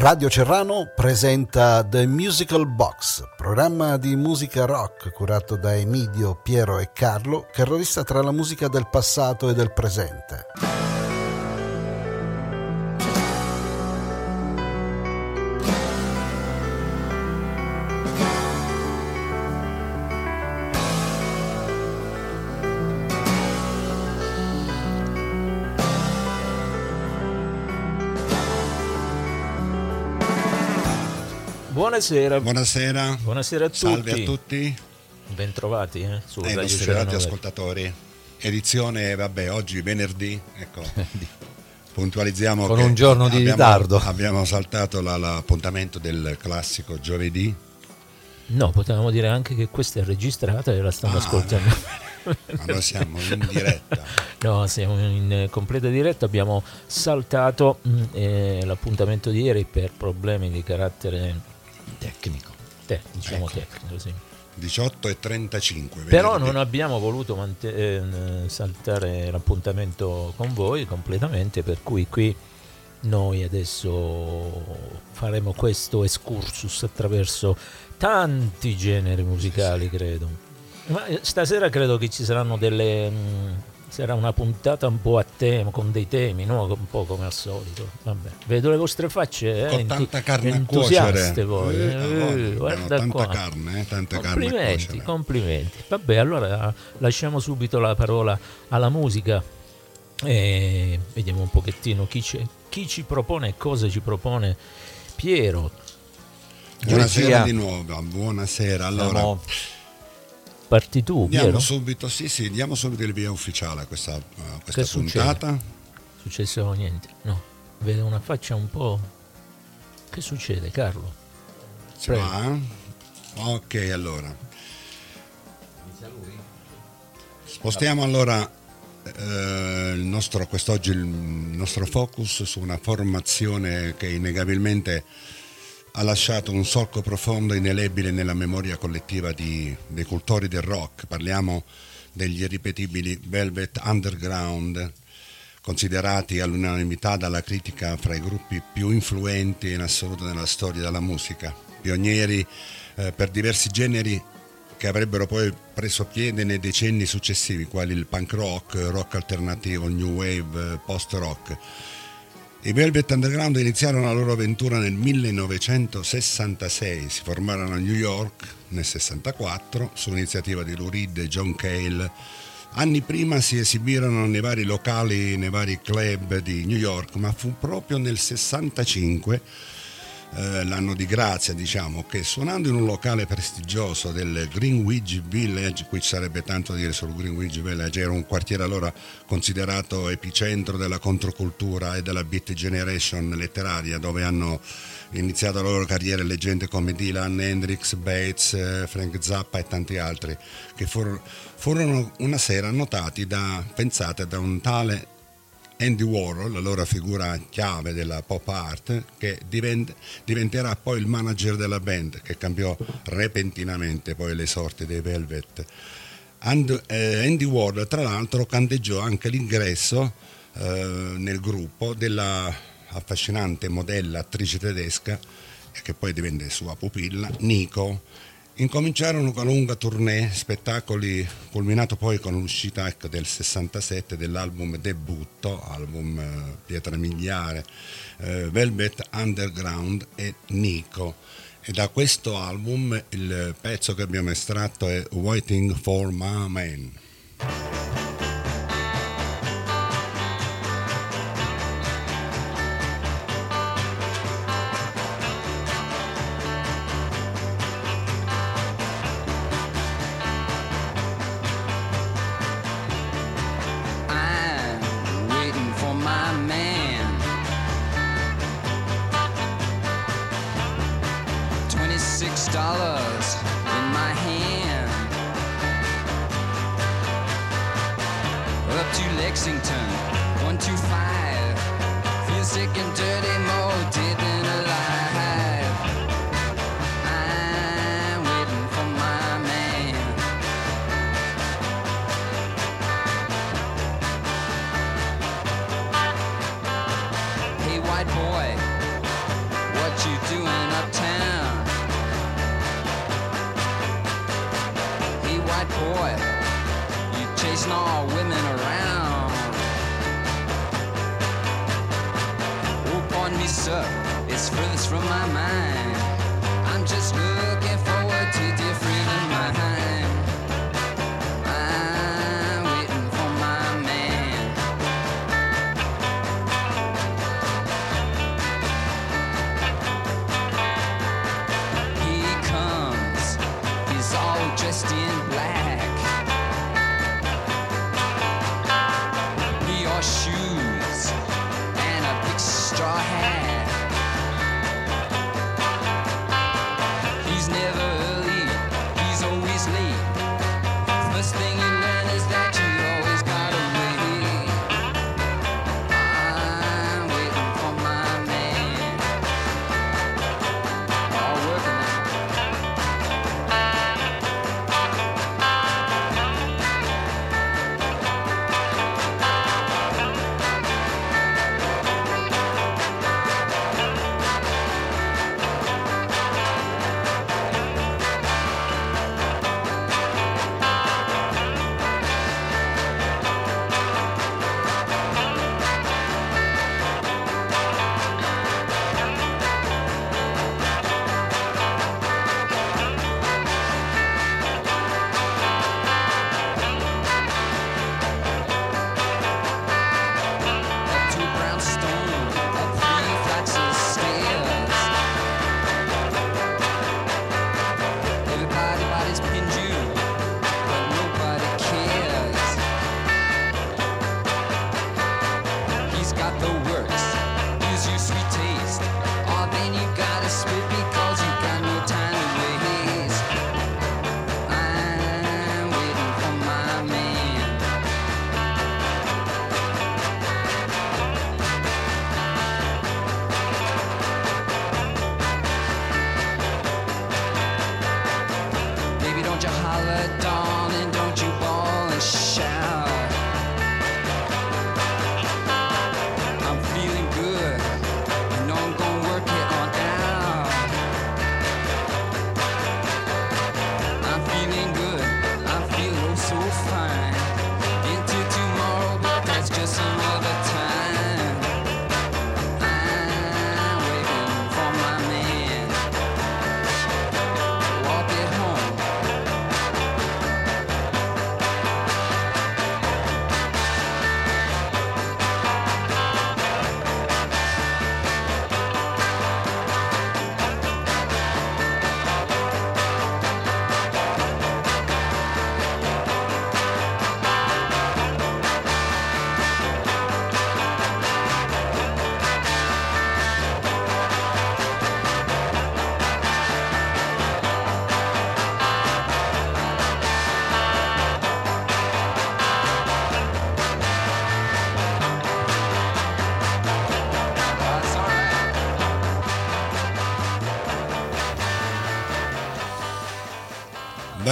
Radio Cerrano presenta The Musical Box, programma di musica rock curato da Emidio, Piero e Carlo, che rovista tra la musica del passato e del presente. Buonasera. Buonasera. Buonasera a tutti. Salve a tutti. Bentrovati eh, su E i Radio Cerano. radioascoltatori. Edizione, vabbè, oggi venerdì, ecco. Puntualizziamo Con un giorno di abbiamo- ritardo. Abbiamo saltato la- l'appuntamento del classico giovedì. No, potevamo dire anche che questa è registrata e la stiamo Ah, ascoltando. Ma noi siamo in diretta. No, siamo in eh, completa diretta, abbiamo saltato mm, eh, l'appuntamento di ieri per problemi di carattere Tecnico. te- diciamo Ecco. tecnico, sì. 18 e 35. Però venerdì. non abbiamo voluto mante- eh, saltare l'appuntamento con voi completamente, per cui qui noi adesso faremo questo excursus attraverso tanti generi musicali, credo. Ma eh, stasera credo che ci saranno delle... mm, sarà una puntata un po' a tema, con dei temi, no? un po' come al solito. Vabbè. Vedo le vostre facce eh, Con tanta carne a entusiaste cuocere. voi. Eh, eh, abbiamo guarda tanta qua. carne, eh, tanta carne a Complimenti, cuocere. complimenti. Vabbè, allora lasciamo subito la parola alla musica e vediamo un pochettino chi, c'è- chi ci propone e cosa ci propone Piero. Buonasera Regia. di nuovo, buonasera. Allora, Siamo- Parti tu, diamo subito, sì, sì, diamo subito il via ufficiale a questa, a questa Che succede? puntata. Successo niente? No. Vedo una faccia un po'... Che succede, Carlo? Si va? Ok, allora. Spostiamo allora eh, il nostro, quest'oggi il nostro focus su una formazione che innegabilmente ha lasciato un solco profondo e inelebile nella memoria collettiva di- dei cultori del rock. Parliamo degli irripetibili Velvet Underground, considerati all'unanimità dalla critica fra i gruppi più influenti in assoluto nella storia della musica, pionieri eh, per diversi generi che avrebbero poi preso piede nei decenni successivi, quali il punk rock, rock alternativo, new wave, eh, post rock. I Velvet Underground iniziarono la loro avventura nel 1966, si formarono a New York nel 64 su iniziativa di Lou Reed e John Cale. Anni prima si esibirono nei vari locali, nei vari club di New York, ma fu proprio nel 65 eh, l'anno di grazia, diciamo, che suonando in un locale prestigioso del Greenwich Village, qui ci sarebbe tanto da dire sul Greenwich Village, era un quartiere allora considerato epicentro della controcultura e della beat generation letteraria, dove hanno iniziato la loro carriera leggende come Dylan, Hendrix, Bates, eh, Frank Zappa e tanti altri, che furono, furono una sera notati da, pensate, da un tale Andy Warhol, allora figura chiave della pop art, che divent- diventerà poi il manager della band, che cambiò repentinamente poi le sorti dei Velvet. And- eh, Andy Warhol, tra l'altro, candeggiò anche l'ingresso eh, nel gruppo della affascinante modella attrice tedesca, che poi divenne sua pupilla, Nico, Incominciarono una lunga tournée, spettacoli, culminato poi con l'uscita ecco, del 67 dell'album debutto, album eh, pietra miliare, eh, Velvet Underground e Nico. E da questo album il pezzo che abbiamo estratto è Waiting for My Man.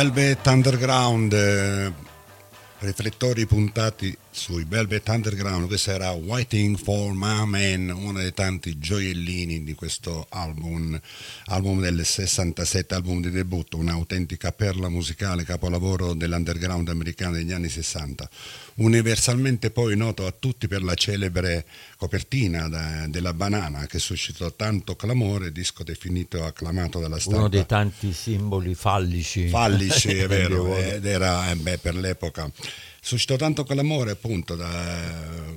Velvet Underground, eh, riflettori puntati sui Velvet Underground, questo era Waiting for My Man, uno dei tanti gioiellini di questo album, album del 67, album di debutto, un'autentica perla musicale, capolavoro dell'underground americano degli anni 60, universalmente poi noto a tutti per la celebre copertina da- della banana che suscitò tanto clamore, disco definito acclamato dalla stampa Uno dei tanti simboli fallici. fallici, è vero, ed era eh, beh, per l'epoca. Suscitò tanto quell'amore, appunto, da-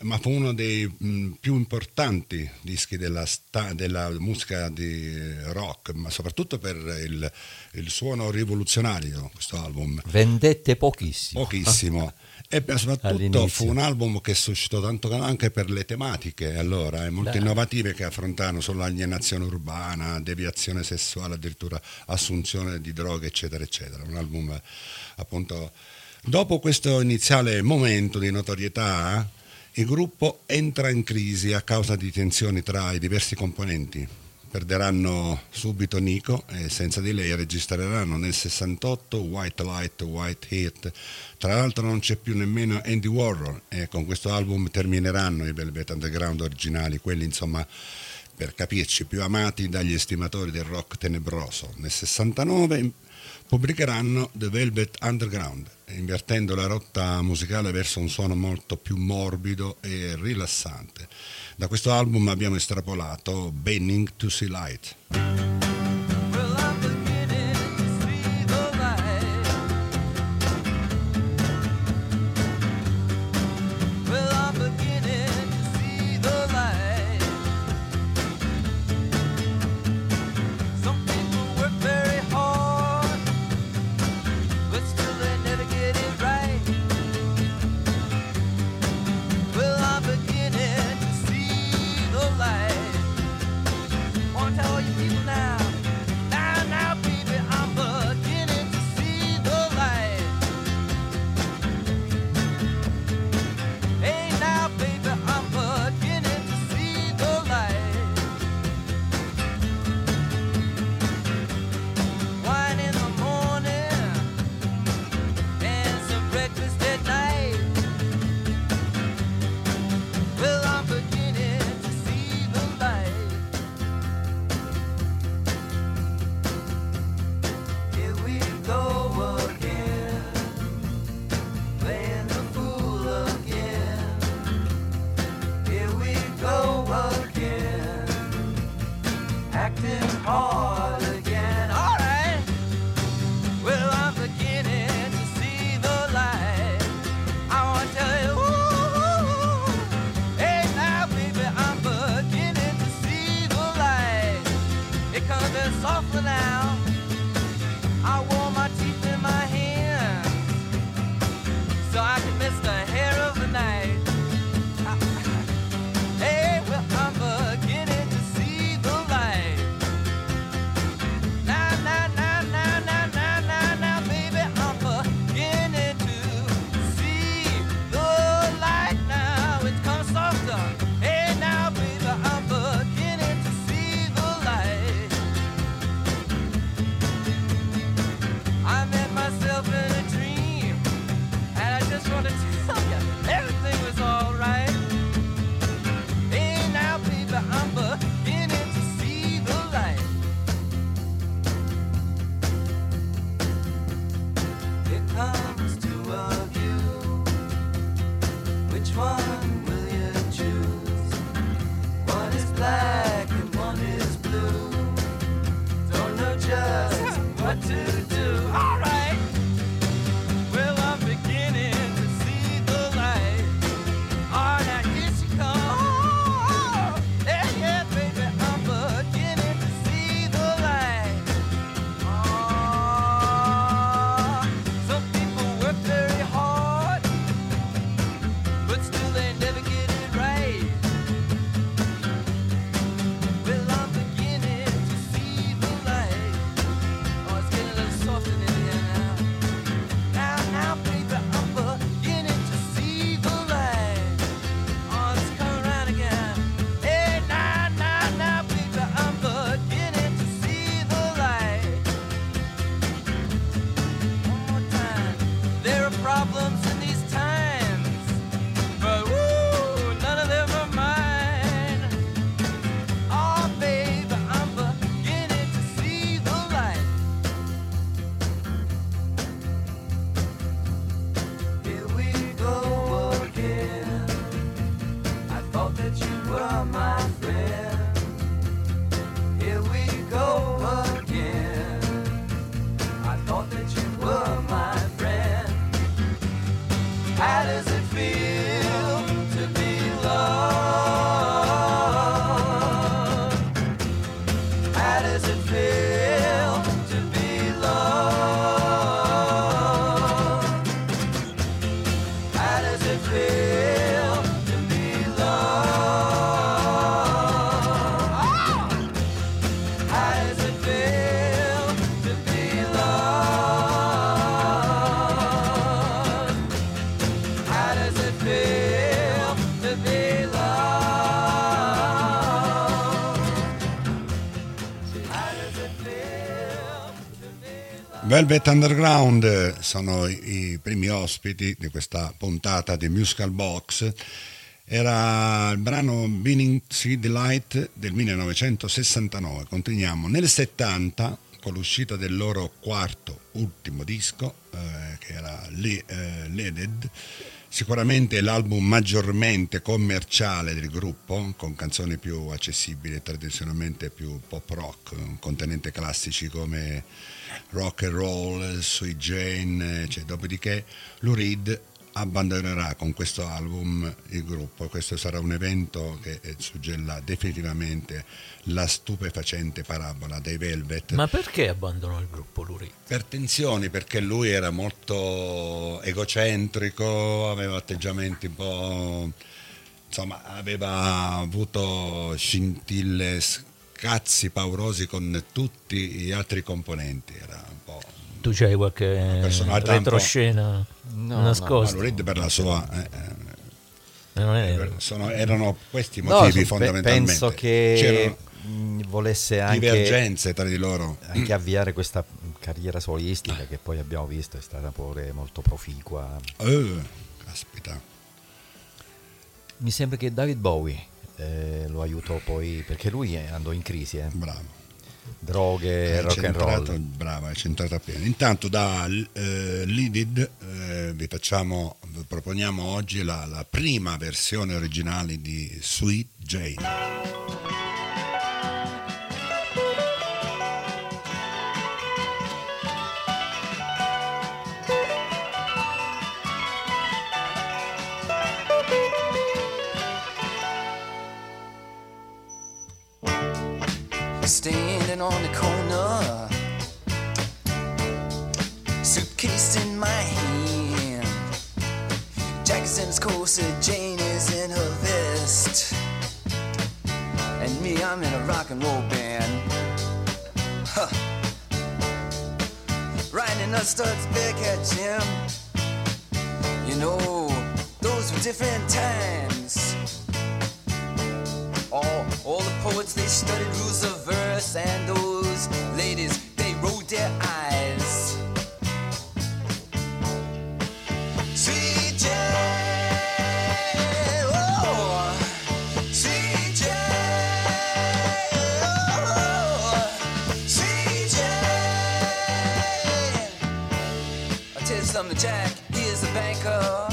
ma fu uno dei mh, più importanti dischi della, sta- della musica di rock, ma soprattutto per il, il suono rivoluzionario, questo album. Vendette pochissimo. Pochissimo. E soprattutto All'inizio. fu un album che suscitò tanto anche per le tematiche, allora, eh, molto Beh. innovative che affrontarono solo alienazione urbana, deviazione sessuale, addirittura assunzione di droghe, eccetera, eccetera. Un album appunto. Dopo questo iniziale momento di notorietà, il gruppo entra in crisi a causa di tensioni tra i diversi componenti. Perderanno subito Nico e senza di lei registreranno nel 68 White Light, White Heat. Tra l'altro non c'è più nemmeno Andy Warhol e con questo album termineranno i Velvet Underground originali, quelli insomma per capirci più amati dagli estimatori del rock tenebroso. Nel 69 pubblicheranno The Velvet Underground, invertendo la rotta musicale verso un suono molto più morbido e rilassante. Da questo album abbiamo estrapolato Benning to See Light. Velvet Underground sono i primi ospiti di questa puntata di Musical Box Era il brano Being Sea Delight del 1969. Continuiamo. Nel 70, con l'uscita del loro quarto, ultimo disco, eh, che era Le- eh, sicuramente l'album maggiormente commerciale del gruppo, con canzoni più accessibili tradizionalmente più pop rock, contenente classici come rock and roll, Sweet Jane, cioè, dopodiché Lou Reed abbandonerà con questo album il gruppo. Questo sarà un evento che eh, suggella definitivamente la stupefacente parabola dei Velvet. Ma perché abbandonò il gruppo Luri? Per tensioni, perché lui era molto egocentrico, aveva atteggiamenti un po'... insomma, aveva avuto scintille, scazzi paurosi con tutti gli altri componenti. Era. Tu c'hai qualche retroscena No, no, nascosta? Ma Lurid per la sua... eh, eh, Non è- sono- erano questi i No, motivi so- pe- fondamentalmente. penso che C'erano volesse anche, divergenze tra di loro. anche avviare questa carriera solistica che poi abbiamo visto è stata pure molto proficua. Eh, caspita. Mi sembra che David Bowie eh, lo aiutò poi perché lui eh, andò in crisi, eh. Bravo. Droghe, È rock and roll. Brava, è centrata appieno. Intanto da eh, Lidid eh, vi facciamo, vi proponiamo oggi la, la prima versione originale di Sweet Jane. Standing on the corner, suitcase in my hand. Jack is in his corset, Jane is in her vest. And me, I'm in a rock and roll band. Huh. Riding a Studs Bearcat Jim. You know, those were different times. All, all the poets they studied rules of verse, and those ladies they rolled their eyes. Oh, oh, Jack. He is a banker.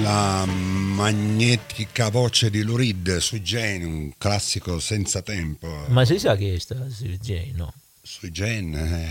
La magnetica voce di Lurid su Jane, un classico senza tempo. Ma si sa chi è sta Sui J? No. Sui Jane, eh,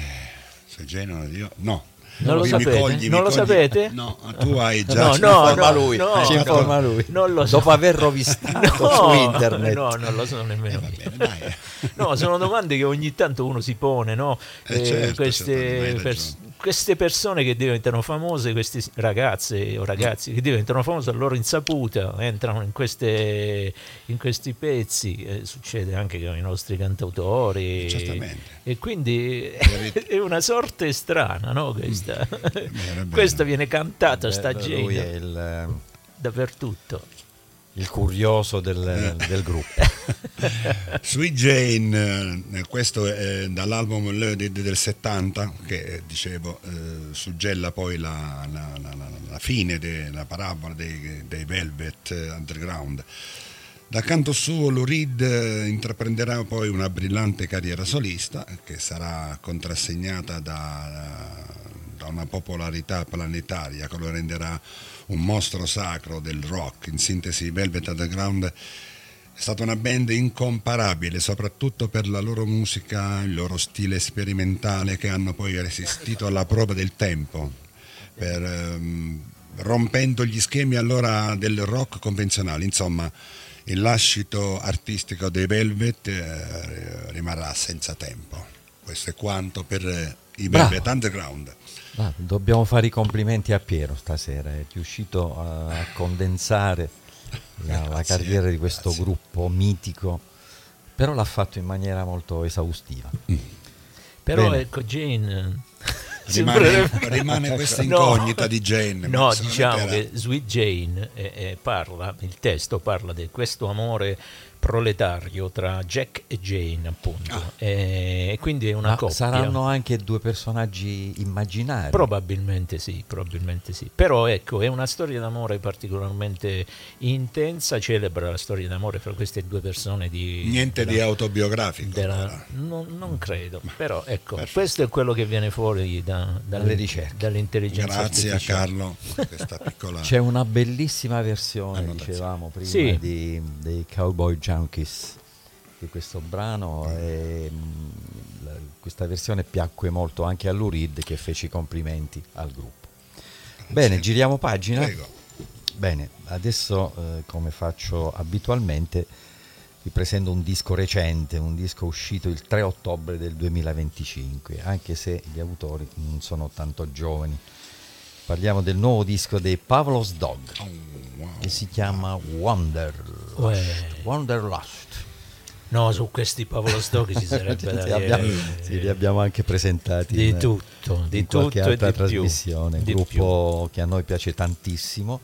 sui Jane io, no. Non lo Mi sapete? cogli, mi Non lo cogli- sapete? No, tu hai già... No, ci no, informa no, lui. no, ci no, informa lui. Non lo so. Dopo aver rovistato No, su internet. No, non lo so nemmeno io. bene. No, sono domande che ogni tanto uno si pone, no? Eh, Eh, certo, queste, certo. Queste persone che diventano famose, queste ragazze o ragazzi che diventano famose a loro insaputa, entrano in, queste, in questi pezzi, eh, succede anche con i nostri cantautori. Certamente. E quindi è una sorte strana, no? Questa, è questa viene cantata, sta gente eh, dappertutto. Il curioso del, del gruppo. Sui Jane, eh, questo è dall'album Loaded del 70, che eh, dicevo eh, suggella poi la, la- la- la- fine della parabola dei, dei Velvet Underground. Da canto suo Lurid eh, intraprenderà poi una brillante carriera solista che sarà contrassegnata da, da una popolarità planetaria che lo renderà un mostro sacro del rock. In sintesi, Velvet Underground è stata una band incomparabile, soprattutto per la loro musica, il loro stile sperimentale che hanno poi resistito alla prova del tempo, per, ehm, rompendo gli schemi allora del rock convenzionale. Insomma, il lascito artistico dei Velvet eh, rimarrà senza tempo. Questo è quanto per eh, i Bravo. Velvet Underground. Ah, dobbiamo fare i complimenti a Piero stasera, è riuscito a, a condensare la, la Grazie, carriera di questo grazie. gruppo mitico, però l'ha fatto in maniera molto esaustiva. Però Bene. ecco Jane Rimane, rimane questa No. incognita di Jane. No, diciamo che Sweet Jane eh, eh, parla, il testo parla di questo amore proletario tra Jack e Jane, appunto. Ah. E quindi è una Ma coppia. saranno anche due personaggi immaginari. Probabilmente sì, probabilmente sì. Però ecco, è una storia d'amore particolarmente intensa, celebra la storia d'amore fra queste due persone di... Niente di della- autobiografico. della- non, non credo, però ecco, Perfetto. questo è quello che viene fuori da- Dalle ricerche. dall'intelligenza Grazie a artificiale. Carlo per questa piccola... C'è una bellissima versione, dicevamo prima, Sì. di- dei Cowboy Junkies di questo brano. E, la- questa versione piacque molto anche a Lurid che fece i complimenti al gruppo. Bene, giriamo pagina. Prego. Bene, adesso eh, come faccio abitualmente vi presento un disco recente, un disco uscito il 3 ottobre del 2025, anche se gli autori non sono tanto giovani. Parliamo del nuovo disco dei Pavlos Dog Oh, wow. che si chiama Wonder Uè. Wanderlust. No, su questi Paolo Stocchi ci sarebbe da Li abbiamo, dire sì, li abbiamo anche presentati di in- tutto, di in tutto qualche e altra più. trasmissione, Di gruppo che a noi piace tantissimo,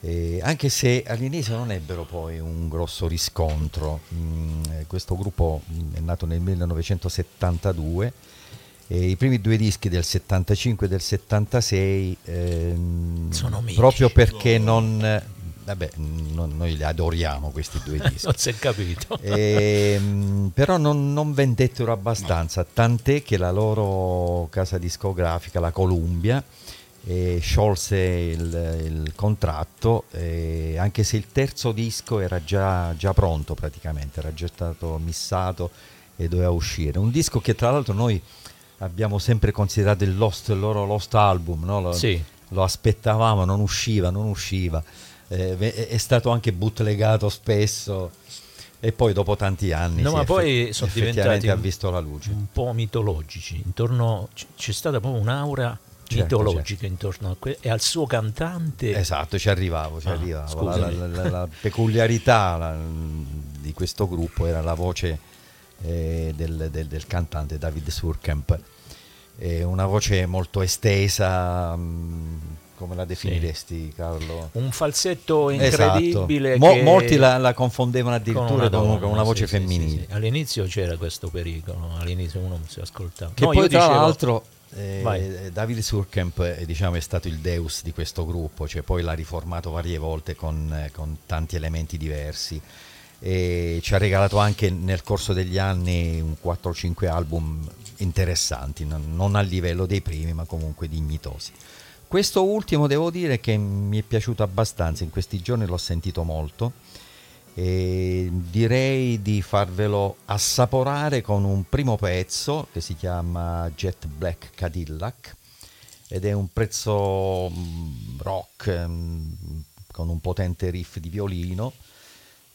eh, anche se all'inizio non ebbero poi un grosso riscontro. Mm, eh, questo gruppo mm, è nato nel 1972 e i primi due dischi del 75 e del 76 ehm, proprio perché non... Vabbè, non- noi li adoriamo questi due dischi. Non si è capito. Ehm, però non, non vendettero abbastanza, tant'è che la loro casa discografica, la Columbia, eh, sciolse il, il contratto, eh, anche se il terzo disco era già, già pronto praticamente, era già stato missato e doveva uscire. Un disco che tra l'altro noi abbiamo sempre considerato il, lost, il loro lost album, no? lo, Sì. lo aspettavamo, non usciva, non usciva. Eh, è stato anche bootlegato spesso e poi dopo tanti anni No, ma poi sono effettivamente diventati ha visto la luce. un po' mitologici. Intorno c- c'è stata proprio un'aura Certo, mitologica intorno a que- e al suo cantante. Esatto, ci arrivavo, ci Ah, arrivavo. La, la- la- la peculiarità di questo gruppo era la voce eh, del, del- del cantante David Surkamp, Eh, una voce molto estesa, mh, come la definiresti Carlo? Un falsetto Esatto. incredibile. Mo- che- molti la, la confondevano con addirittura con, donna, con una voce sì, sì, sì, femminile. sì. All'inizio c'era questo pericolo, all'inizio uno non si ascoltava. Che No, poi tra dicevo- l'altro eh. Davide Surkamp eh, diciamo, è stato il deus di questo gruppo, cioè poi l'ha riformato varie volte con, eh, con tanti elementi diversi e ci ha regalato anche nel corso degli anni un 4 o 5 album interessanti, non, non a livello dei primi ma comunque dignitosi. Questo ultimo devo dire che mi è piaciuto abbastanza, in questi giorni l'ho sentito molto e direi di farvelo assaporare con un primo pezzo che si chiama Jet Black Cadillac ed è un pezzo mm, rock mm, con un potente riff di violino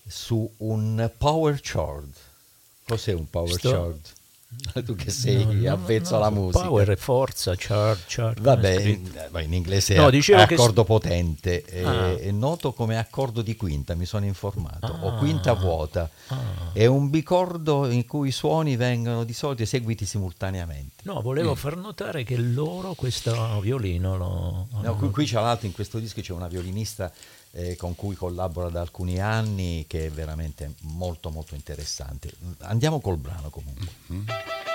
su un power chord. Cos'è un power Sto- chord? tu che sei No, avvezzo no, alla musica. Power e forza, char, char. Vabbè, in, inglese No, è, è che- accordo potente, è, Ah. è noto come accordo di quinta, mi sono informato, o Ah. quinta vuota. Ah. È un bicordo in cui i suoni vengono di solito eseguiti simultaneamente. No, volevo far notare che loro questo violino lo... No, qui, qui c'è l'altro, in questo disco c'è una violinista eh, con cui collabora da alcuni anni che è veramente molto molto interessante. Andiamo col brano comunque. And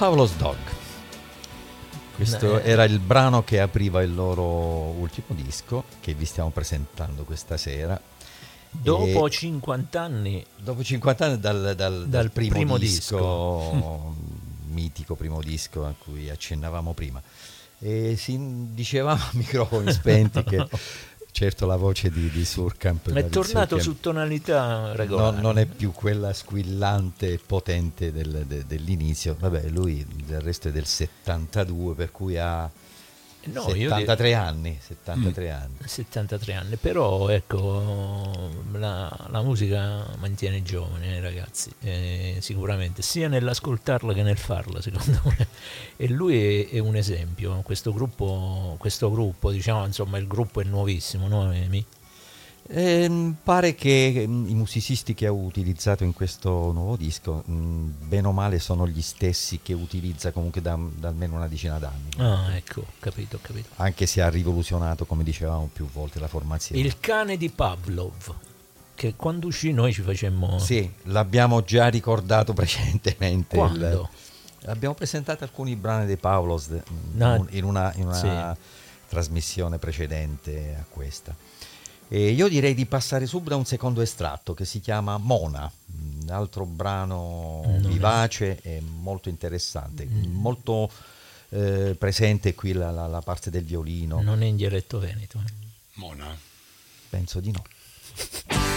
Paolo's Dog. Questo Eh. era il brano che apriva il loro ultimo disco che vi stiamo presentando questa sera. Dopo E 50 anni dopo 50 anni dal, dal- dal Dal primo, primo disco, mitico primo disco a cui accennavamo prima. E si dicevamo a microfoni spenti che certo la voce di, di Surkamp è tornato Surkamp, su tonalità no- regolare. non è più quella squillante e potente del- de- dell'inizio. Vabbè, lui del resto è del 72, per cui ha No, io di- 73 anni. 73 anni. 73 anni, però ecco la, la musica mantiene giovane eh, ragazzi, eh, sicuramente, sia nell'ascoltarla che nel farla secondo me. E lui è, è un esempio, questo gruppo, questo gruppo, diciamo insomma il gruppo è nuovissimo, no Emi? Ehm, pare che mm, i musicisti che ha utilizzato in questo nuovo disco, mm, bene o male, sono gli stessi che utilizza comunque da, da almeno una decina d'anni. Ah ecco, capito, capito. Anche se ha rivoluzionato, come dicevamo più volte, la formazione. Il cane di Pavlov, che quando uscì noi ci facemmo... Sì, l'abbiamo già ricordato precedentemente. il- Quando? abbiamo presentato alcuni brani dei Paulos de- No, in una, in una trasmissione precedente a questa. E io direi di passare subito a un secondo estratto che si chiama Mona, un altro brano Non è- vivace e molto interessante, Mm. molto eh, presente qui la, la- la parte del violino, Non è in dialetto veneto. eh. Mona. penso di no.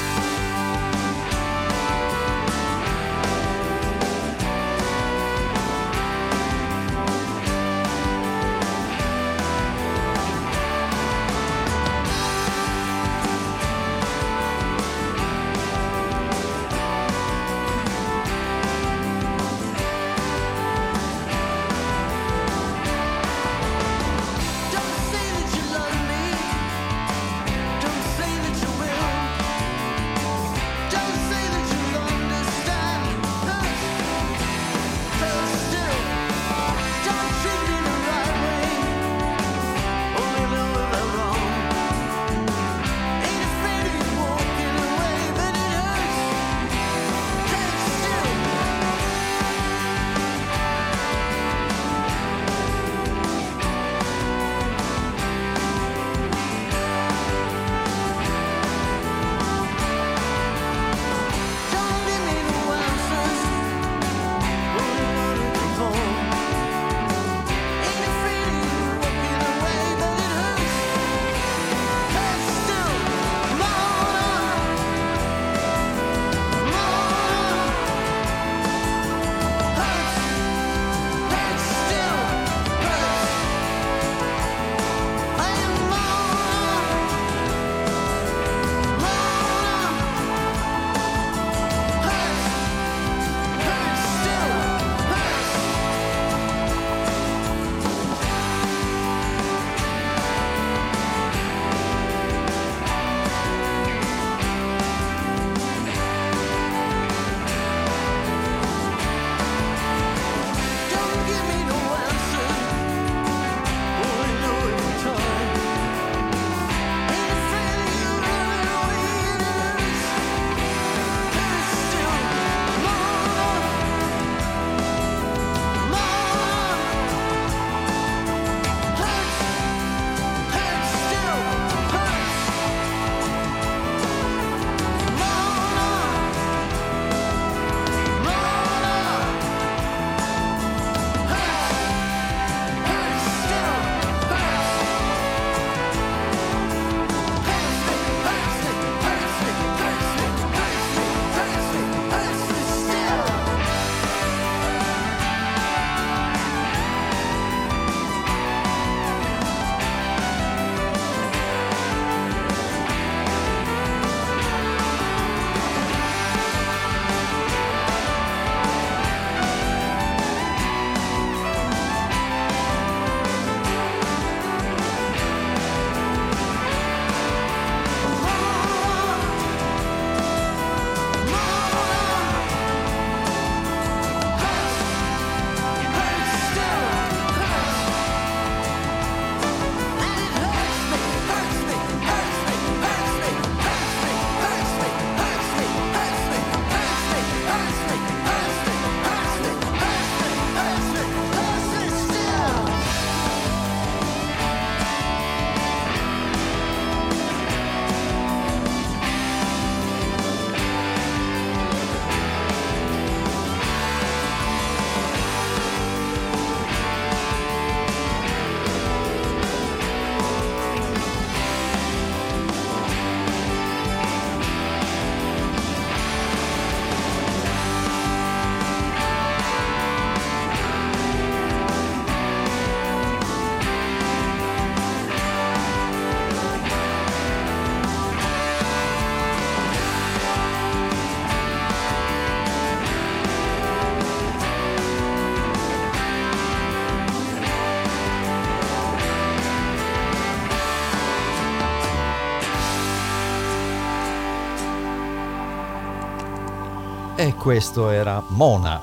questo era Mona,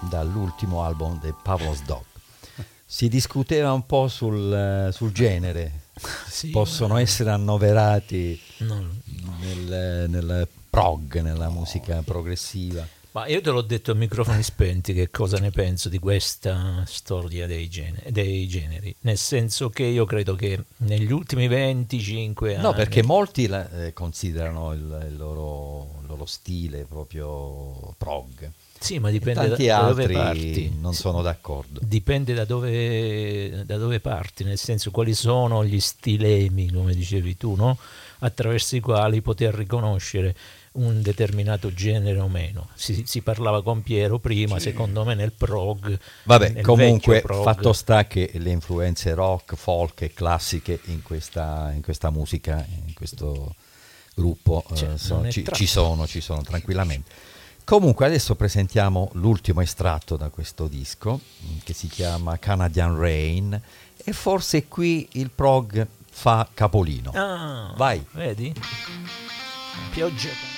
dall'ultimo album di Pavlos Dog. Si discuteva un po' sul, eh, sul genere, Sì, possono essere annoverati no. nel, nel prog, nella musica progressiva. Ma io te l'ho detto a microfoni spenti che cosa ne penso di questa storia dei, gene- dei generi. Nel senso che io credo che negli ultimi 25 anni. No, perché molti la- eh, considerano il, il loro, loro stile proprio prog. Sì, ma dipende da, da dove parti. non Sì, sono d'accordo. Dipende da dove, da dove parti, nel senso quali sono gli stilemi, come dicevi tu, no? attraverso i quali poter riconoscere un determinato genere o meno. Si, si parlava con Piero prima, secondo me nel prog. Vabbè, nel comunque prog, fatto sta che le influenze rock, folk e classiche in questa, in questa musica, in questo gruppo eh, Cioè, è ci, ci sono, ci sono tranquillamente. Comunque adesso presentiamo l'ultimo estratto da questo disco mm, che si chiama Canadian Rain e forse qui il prog fa capolino. Ah, Vai. Vedi? Pioggia.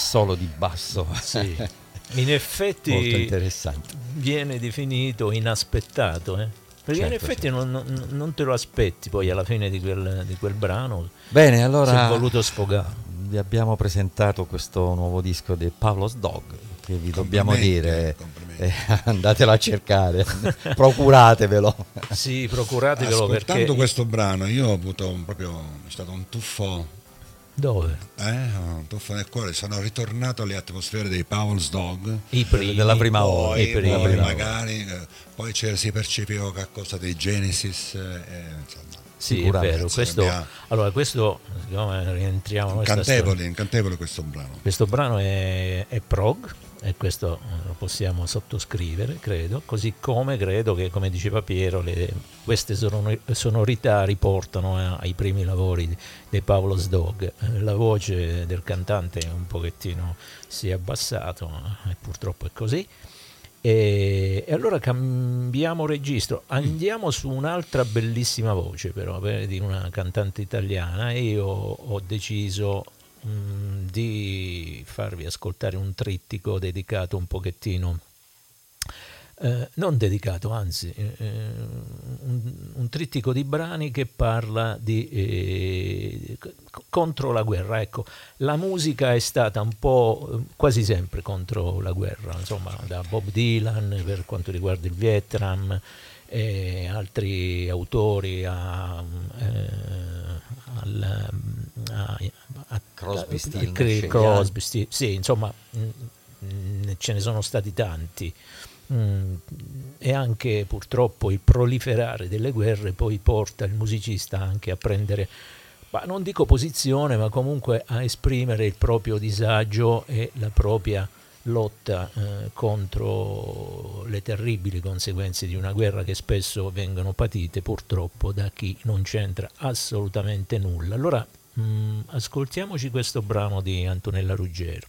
Beh, Sta solo di basso. sì. In Molto effetti interessante. viene definito inaspettato, eh? Perché in Certo, effetti certo. non, non- te lo aspetti poi alla fine di quel, di quel brano. Bene, Si è allora voluto sfogare. vi abbiamo presentato questo nuovo disco di Pavlos Dog che vi dobbiamo dire complimenti. eh, andatelo a cercare, procuratevelo. Sì, procuratevelo Ascoltando perché... questo brano io ho avuto un- proprio, è stato un tuffo, Dove? eh, un tuffo nel cuore, sono ritornato alle atmosfere dei Powell's Dog. I primi. Della prima Poi, ora. i primi. poi no. magari, eh, poi si percepiva qualcosa dei Genesis, eh, insomma, Sì, è vero. Questo, abbiamo- allora, questo, siccome rientriamo incantevole, incantevole questo brano. Questo brano è, è prog e questo eh, lo possiamo sottoscrivere, credo, così come credo che, come diceva Piero, le- queste sono- sonorità riportano a- ai primi lavori di- dei Pavlos Dog. Eh, La voce del cantante un pochettino si è abbassato e purtroppo è così. E, e allora cambiamo registro, andiamo su un'altra bellissima voce però, eh, di una cantante italiana e io ho deciso mh, di farvi ascoltare un trittico dedicato un pochettino, eh, non dedicato, anzi, eh, un, un trittico di brani che parla di, eh, contro la guerra. Ecco, la musica è stata un po' eh, quasi sempre contro la guerra, insomma, da Bob Dylan per quanto riguarda il Vietnam e altri autori a, eh, al, a- Crosby, Stills, a- Cre- Crosby, Stills, sì, insomma, mh, mh, ce ne sono stati tanti. Mm, e anche purtroppo il proliferare delle guerre poi porta il musicista anche a prendere, ma non dico posizione, ma comunque a esprimere il proprio disagio e la propria lotta eh, contro le terribili conseguenze di una guerra che spesso vengono patite purtroppo da chi non c'entra assolutamente nulla. Allora mm, ascoltiamoci questo brano di Antonella Ruggero.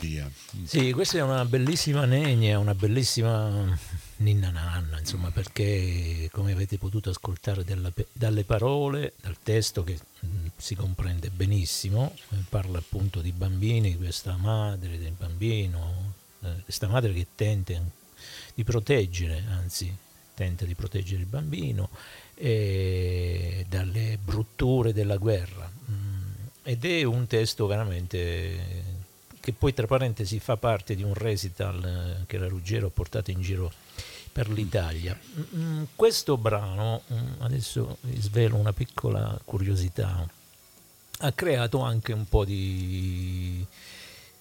Magia. Sì, questa è una bellissima negna, una bellissima ninna nanna, insomma, perché come avete potuto ascoltare dalla- dalle parole, dal testo che mh, si comprende benissimo, eh, parla appunto di bambini, questa madre del bambino, eh, questa madre che tenta di proteggere, anzi tenta di proteggere il bambino eh, dalle brutture della guerra. Mm, ed è un testo veramente che poi tra parentesi fa parte di un recital eh, che la Ruggero ha portato in giro per l'Italia. Mm, Questo brano, mm, adesso vi svelo una piccola curiosità, ha creato anche un po' di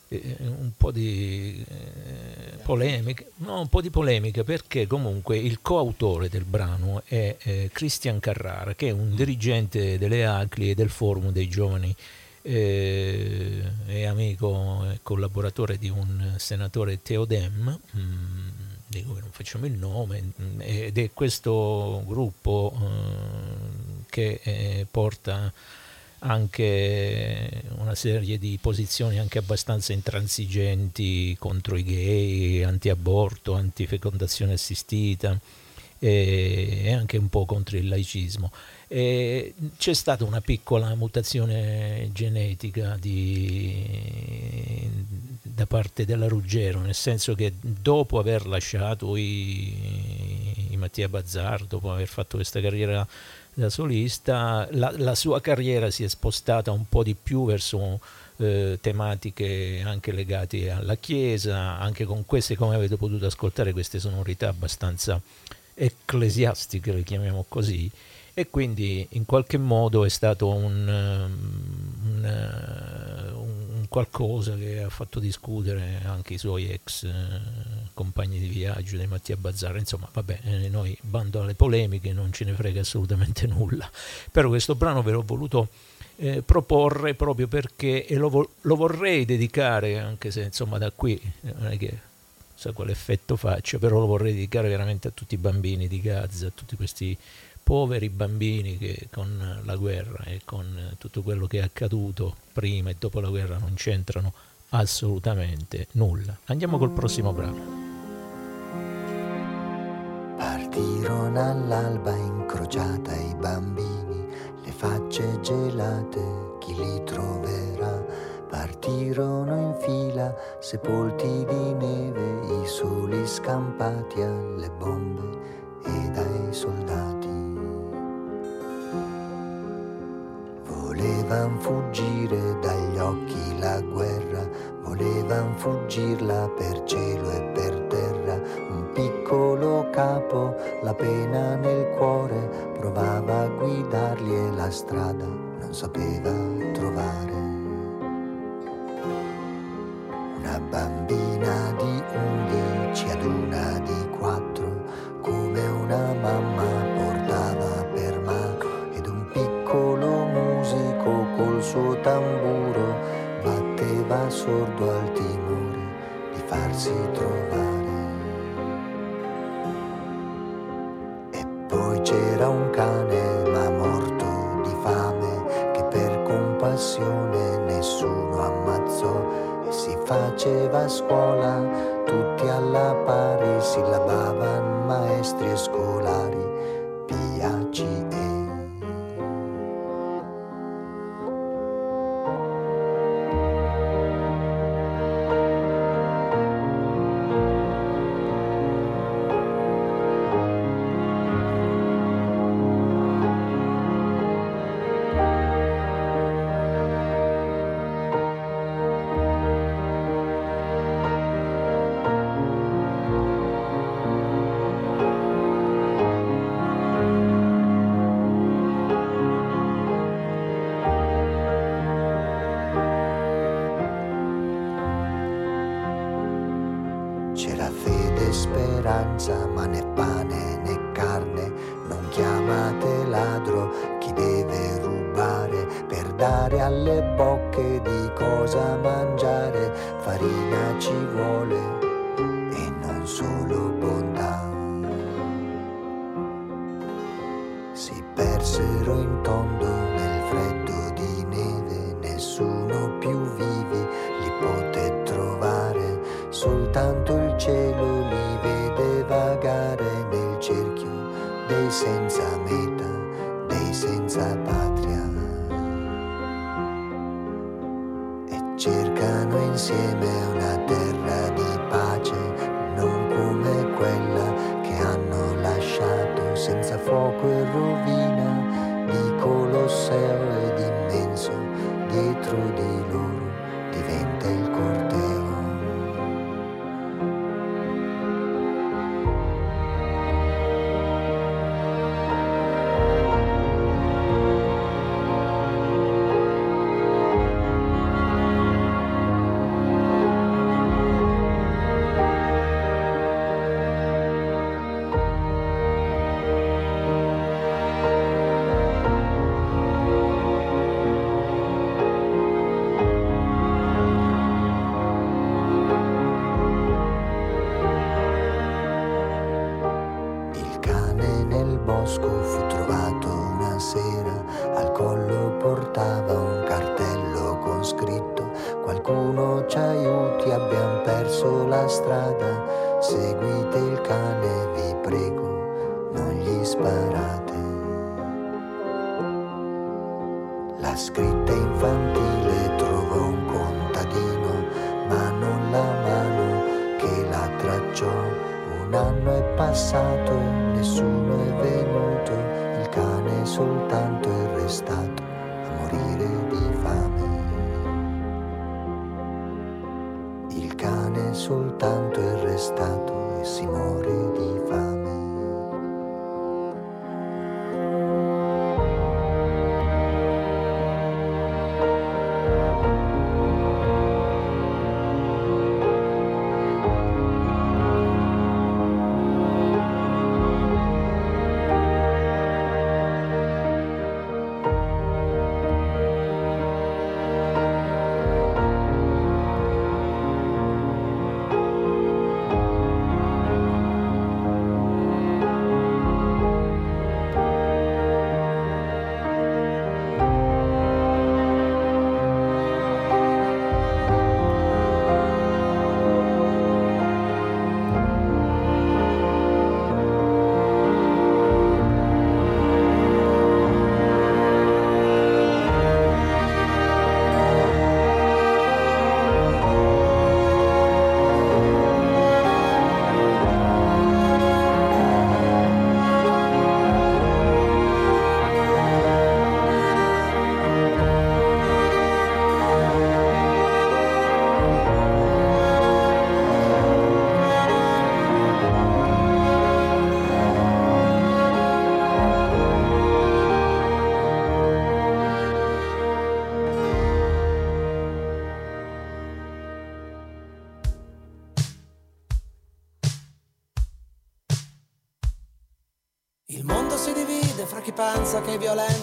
eh, un po' di eh, polemica, no, un po' di polemica perché comunque il coautore del brano è eh, Christian Carrara, che è un dirigente delle ACLI e del Forum dei Giovani eh, è amico e collaboratore di un senatore Teodem, mm, dico che non facciamo il nome, mm, ed è questo gruppo eh, che eh, porta anche una serie di posizioni anche abbastanza intransigenti contro i gay, anti-aborto, anti-fecondazione assistita e anche un po' contro il laicismo. E c'è stata una piccola mutazione genetica di- da parte della Ruggero, nel senso che dopo aver lasciato i, i Mattia Bazzar, dopo aver fatto questa carriera da solista, la, la sua carriera si è spostata un po' di più verso eh, tematiche anche legate alla Chiesa, anche con queste, come avete potuto ascoltare, queste sonorità abbastanza ecclesiastiche, le chiamiamo così, e quindi in qualche modo è stato un, um, un, uh, un qualcosa che ha fatto discutere anche i suoi ex eh, compagni di viaggio dei Mattia Bazzara. Insomma, vabbè, eh, noi bando alle polemiche, non ce ne frega assolutamente nulla. Però questo brano ve l'ho voluto eh, proporre proprio perché e lo, vo- lo vorrei dedicare, anche se insomma da qui eh, non è che sa quale effetto faccia, però lo vorrei dedicare veramente a tutti i bambini di Gaza, a tutti questi poveri bambini che con la guerra e con tutto quello che è accaduto prima e dopo la guerra non c'entrano assolutamente nulla. Andiamo col prossimo brano. Partirono all'alba incrociata i bambini, le facce gelate, chi li troverà? Partirono in fila, sepolti di neve, i soli scampati alle bombe ed ai soldati. Volevan fuggire dagli occhi la guerra, volevan fuggirla per cielo e per terra. Un piccolo capo, la pena nel cuore, provava a guidarli e la strada non sapeva trovare. Una bambina di undici ad una di sordo al timore di farsi trovare. E poi c'era un cane ma morto di fame che per compassione nessuno ammazzò e si faceva a scuola tutti alla pari, sillabavano maestri e scolari, PACE.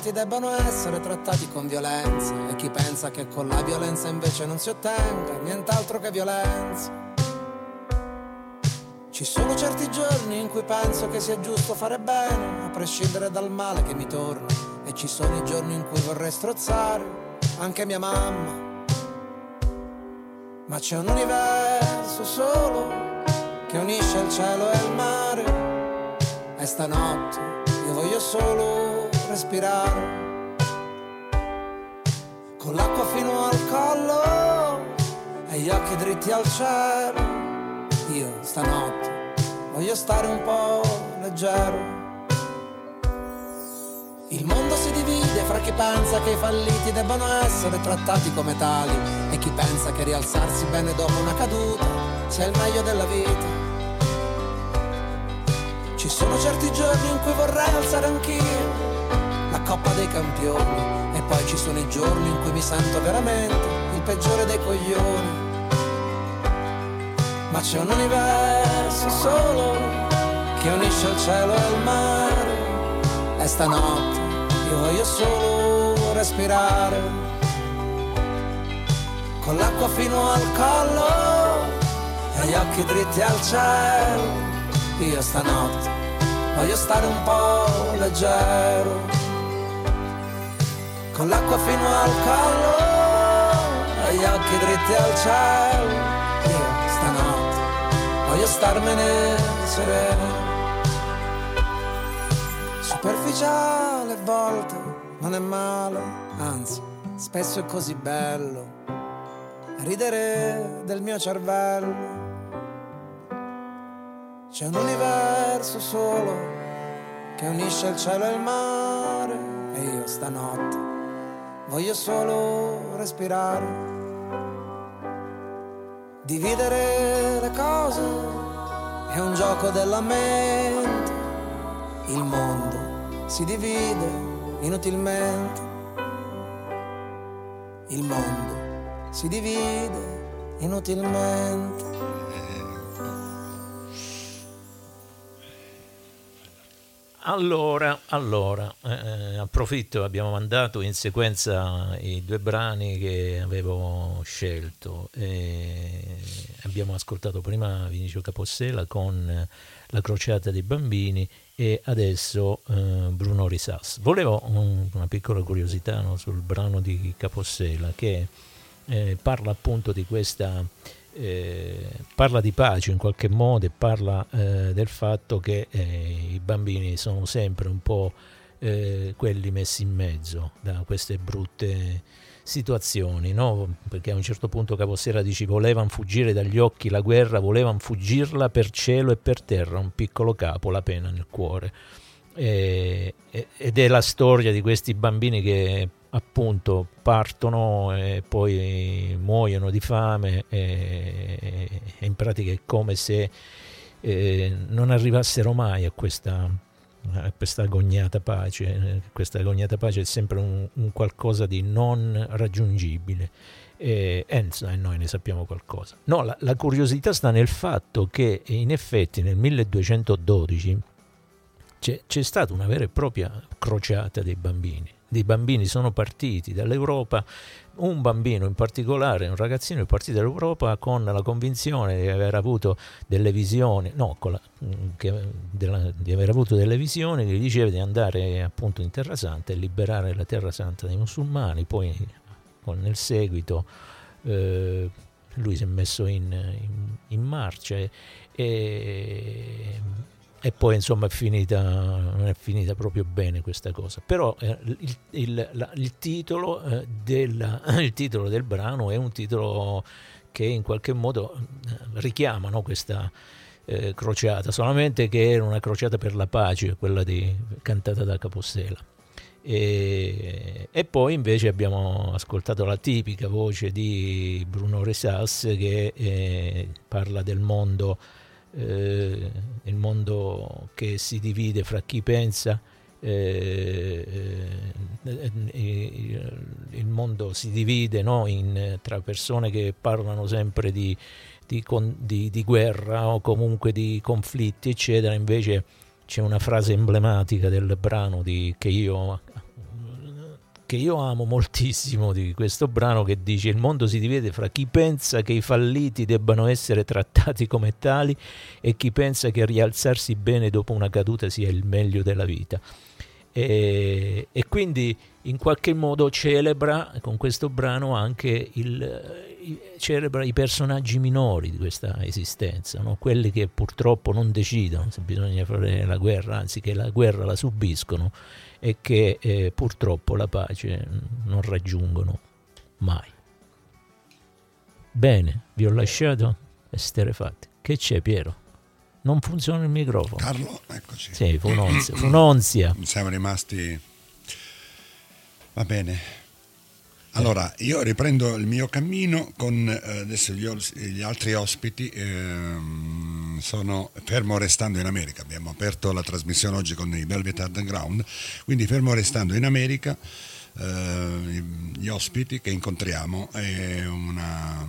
Che i violenti debbano essere trattati con violenza e chi pensa che con la violenza invece non si ottenga nient'altro che violenza. Ci sono certi giorni in cui penso che sia giusto fare bene, a prescindere dal male che mi torna, e ci sono i giorni in cui vorrei strozzare anche mia mamma. Ma c'è un universo solo che unisce il cielo e il mare, e stanotte io voglio solo respirare. Con l'acqua fino al collo e gli occhi dritti al cielo. Io stanotte voglio stare un po' leggero. Il mondo si divide fra chi pensa che i falliti debbano essere trattati come tali e chi pensa che rialzarsi bene dopo una caduta sia il meglio della vita. Ci sono certi giorni in cui vorrei alzare anch'io coppa dei campioni e poi ci sono i giorni in cui mi sento veramente il peggiore dei coglioni. Ma c'è un universo solo che unisce il cielo e il mare e stanotte io voglio solo respirare con l'acqua fino al collo e gli occhi dritti al cielo. Io stanotte voglio stare un po' leggero con l'acqua fino al collo e gli occhi dritti al cielo. Io stanotte voglio starmene sereno. Superficiale a volte non è male, anzi, spesso è così bello ridere del mio cervello. C'è un universo solo che unisce il cielo e il mare e io stanotte voglio solo respirare. Dividere le cose è un gioco della mente. Il mondo si divide inutilmente. Il mondo si divide inutilmente. Allora, allora eh, approfitto, abbiamo mandato in sequenza i due brani che avevo scelto. E abbiamo ascoltato prima Vinicio Capossela con La crociata dei bambini e adesso eh, Bruno Risas. Volevo un- una piccola curiosità no, sul brano di Capossela che eh, parla appunto di questa eh, parla di pace in qualche modo e parla eh, del fatto che eh, i bambini sono sempre un po' eh, quelli messi in mezzo da queste brutte situazioni, no? perché a un certo punto Caposera dice volevano fuggire dagli occhi la guerra, volevano fuggirla per cielo e per terra, un piccolo capo, la pena nel cuore. E- e- ed è la storia di questi bambini che appunto partono e poi muoiono di fame e, e in pratica è come se eh, non arrivassero mai a questa, a questa agognata pace. Questa agognata pace è sempre un, un qualcosa di non raggiungibile. E, e insomma, noi ne sappiamo qualcosa. No, la, la curiosità sta nel fatto che in effetti nel 1212 c'è, c'è stata una vera e propria crociata dei bambini. Dei bambini sono partiti dall'Europa, un bambino in particolare, un ragazzino è partito dall'Europa con la convinzione di aver avuto delle visioni, no, la- che- della- di aver avuto delle visioni gli diceva di andare appunto in Terra Santa e liberare la Terra Santa dai musulmani, poi nel seguito eh, lui si è messo in, in- in marcia e, e- e poi insomma è finita, è finita proprio bene questa cosa. Però eh, il, il- la- il titolo, eh, della- il titolo del brano è un titolo che in qualche modo eh, richiama no, questa eh, crociata, solamente che era una crociata per la pace, quella di- cantata da Capossela. E, e poi invece abbiamo ascoltato la tipica voce di Bruno Resas che eh, parla del mondo, eh, il mondo che si divide fra chi pensa, eh, eh, eh, il mondo si divide no, in- tra persone che parlano sempre di, di con- di- di guerra o comunque di conflitti, eccetera, invece c'è una frase emblematica del brano che io che io amo moltissimo di questo brano che dice il mondo si divide fra chi pensa che i falliti debbano essere trattati come tali e chi pensa che rialzarsi bene dopo una caduta sia il meglio della vita. E, e quindi in qualche modo celebra con questo brano anche il, celebra i personaggi minori di questa esistenza, no? quelli che purtroppo non decidono se bisogna fare la guerra, anzi che la guerra la subiscono e che eh, purtroppo la pace non raggiungono mai. Bene, vi ho lasciato esterefatti. Che c'è Piero? Non funziona il microfono. Carlo, eccoci. Sì, fu un'onzia. Fu un'onzia. Siamo rimasti... Va bene. Allora, io riprendo il mio cammino con eh, adesso gli, gli altri ospiti. ehm, sono fermo restando in America. Abbiamo aperto la trasmissione oggi con i Velvet Underground. Quindi, fermo restando in America, eh, gli ospiti che incontriamo una.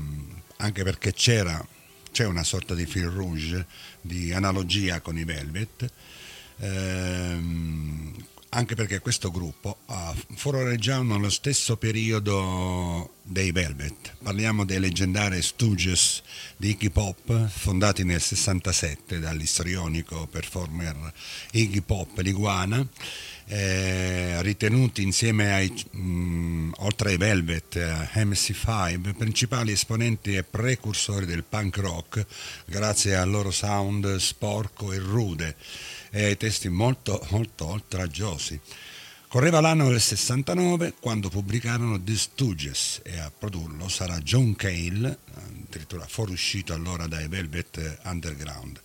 anche perché c'è una sorta di fil rouge di analogia con i Velvet. Ehm, anche perché questo gruppo ah, furoreggiano nello stesso periodo dei Velvet. Parliamo dei leggendari Stooges di Iggy Pop, fondati nel 67 dall'istrionico performer Iggy Pop l'Iguana, eh, ritenuti insieme ai, mh, oltre ai Velvet, eh, MC5, principali esponenti e precursori del punk rock, grazie al loro sound sporco e rude e ai testi molto, molto oltraggiosi. Correva l'anno del 69 quando pubblicarono The Stooges e a produrlo sarà John Cale, addirittura fuoriuscito allora dai Velvet Underground.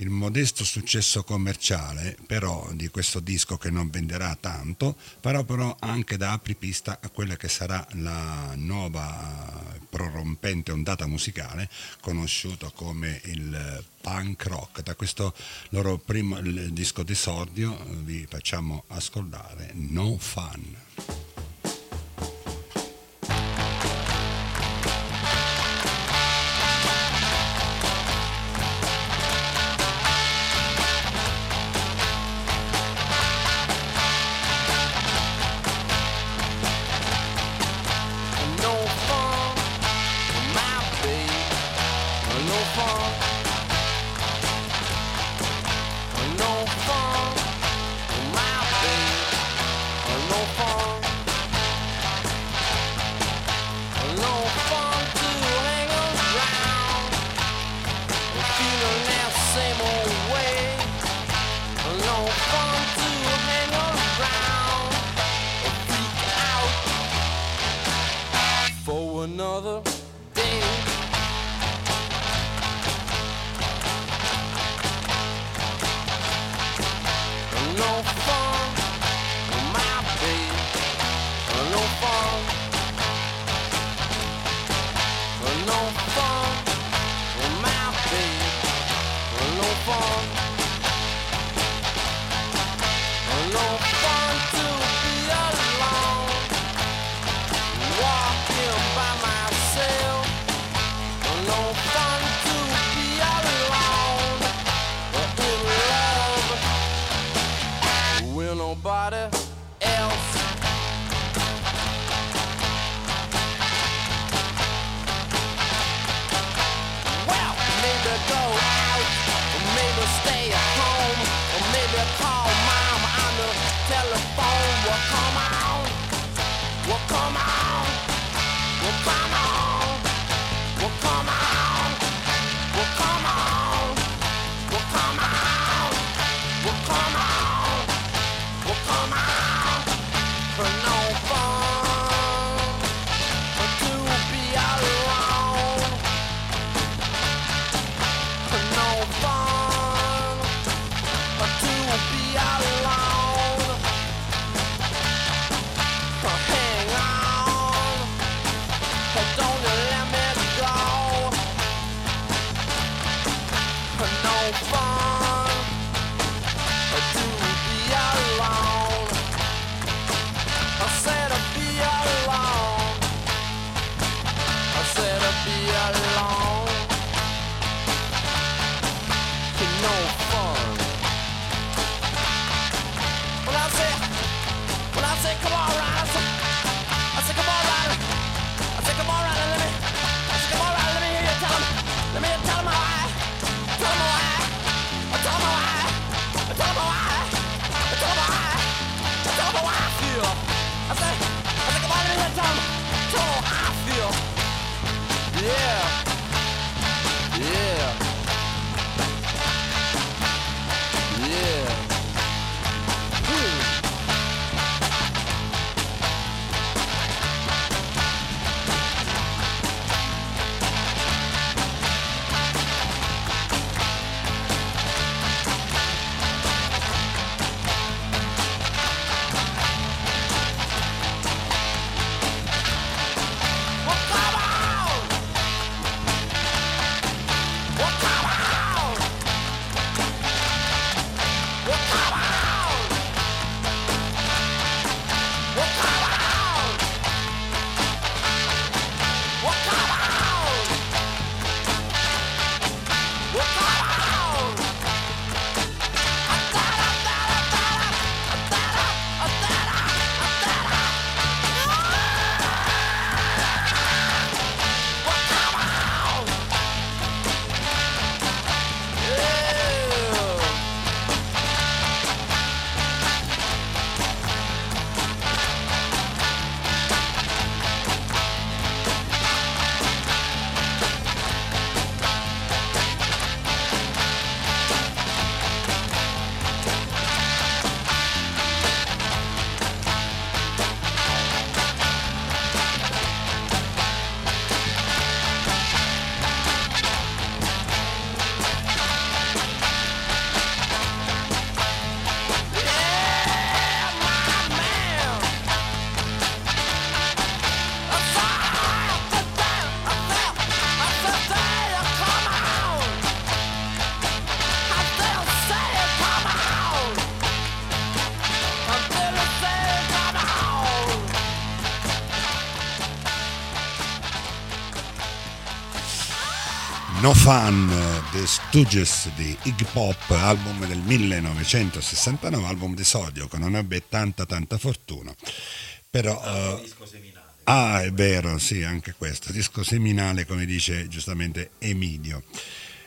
Il modesto successo commerciale però di questo disco che non venderà tanto farà però anche da apripista a quella che sarà la nuova prorompente ondata musicale conosciuto come il punk rock. Da questo loro primo disco d'esordio vi facciamo ascoltare No Fun. Eh, The Stooges di Iggy Pop, album del 1969, album d'esordio che non ebbe tanta tanta fortuna. Però... eh, Ah, è vero, sì, anche questo, disco seminale come dice giustamente Emidio.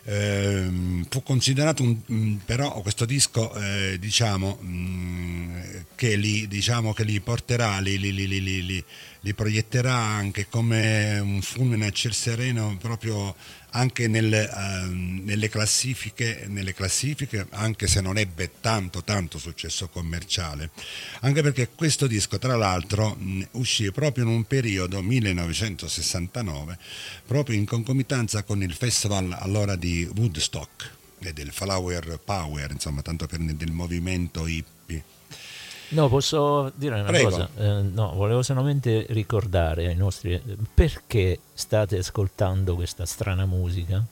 Ehm, fu considerato un, mm, però questo disco eh, diciamo mm, che li, diciamo che li porterà li, li- li- li- proietterà anche come un fulmine a ciel sereno proprio anche nel, ehm, nelle, classifiche, nelle classifiche anche se non ebbe tanto tanto successo commerciale. Anche perché questo disco tra l'altro mh, uscì proprio in un periodo 1969 proprio in concomitanza con il festival allora di Woodstock e del Flower Power insomma tanto per del movimento hippie No, posso dire una Prego. cosa? Eh, no, volevo solamente ricordare ai nostri perché state ascoltando questa strana musica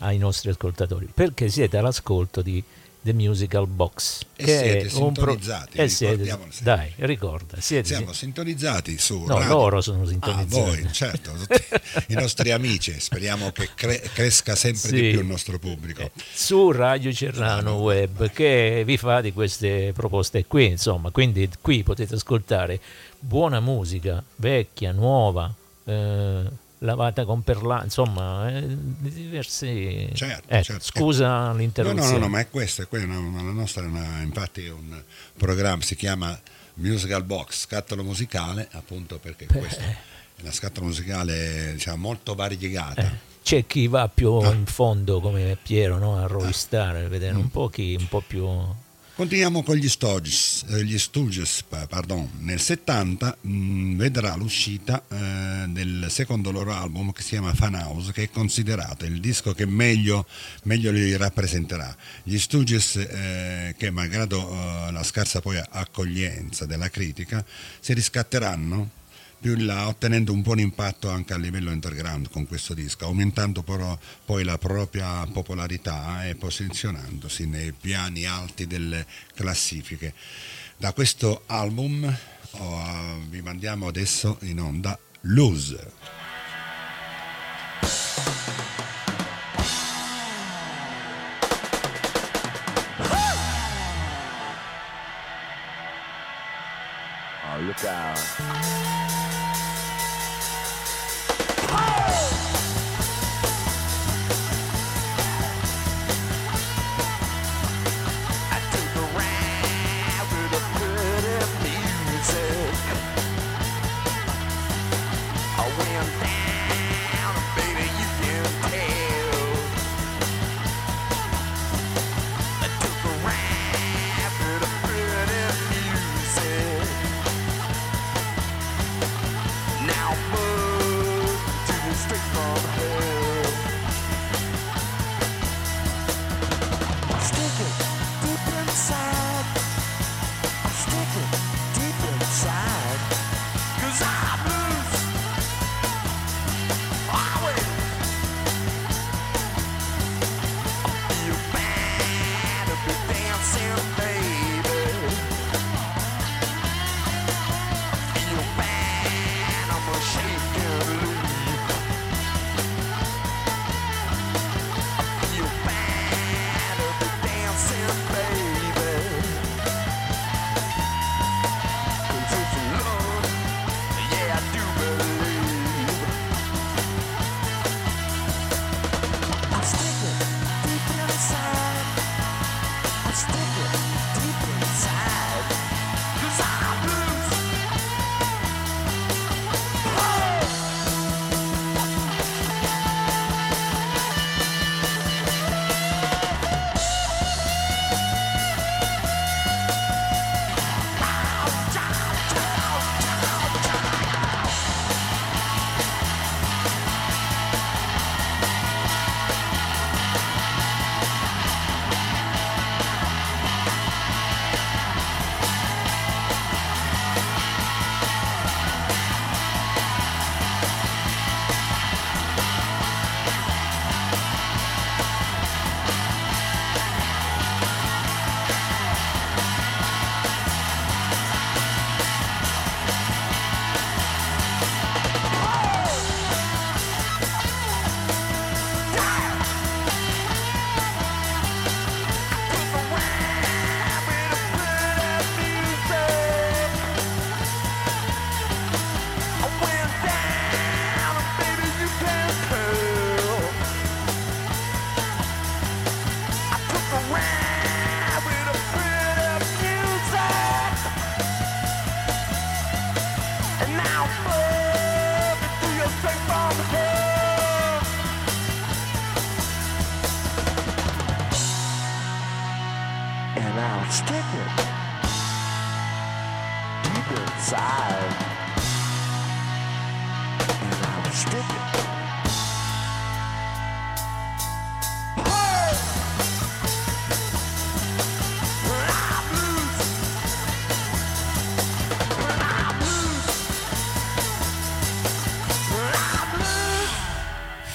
ai nostri ascoltatori? Perché siete all'ascolto di The Musical Box. E che siete un pro- sintonizzati, eh, siete- dai, ricorda, siete siamo sintonizzati su No, radio. loro sono Ah, sintonizzati. voi, certo, tutti i nostri amici. Speriamo che cre- cresca sempre Sì. di più il nostro pubblico. su Radio Cerrano Web che vi fa di queste proposte qui, insomma, quindi qui potete ascoltare buona musica, vecchia, nuova, eh, lavata con perla, insomma, eh, di diversi... Certo, Eh, certo. Scusa No, no, l'interruzione. no, no, ma è questo, è quello, no, la nostra è una- infatti è un programma, si chiama Musical Box, scatola musicale, appunto perché questo è una scatola musicale diciamo, molto variegata. C'è chi va più Ah. in fondo come Piero no? a rovistare, vedere Mm. un po' chi un po' più... Continuiamo con gli Stooges, eh, gli Stooges, pa- pardon. nel 70 mh, vedrà l'uscita eh, del secondo loro album che si chiama Fan House, che è considerato il disco che meglio, meglio li rappresenterà. Gli Stooges, eh, che malgrado eh, la scarsa poi accoglienza della critica, si riscatteranno più in là ottenendo un buon impatto anche a livello underground con questo disco, aumentando però poi la propria popolarità e posizionandosi nei piani alti delle classifiche. Da questo album oh, vi mandiamo adesso in onda Lose. Oh, look out. sticking deep inside, and I'm sticking.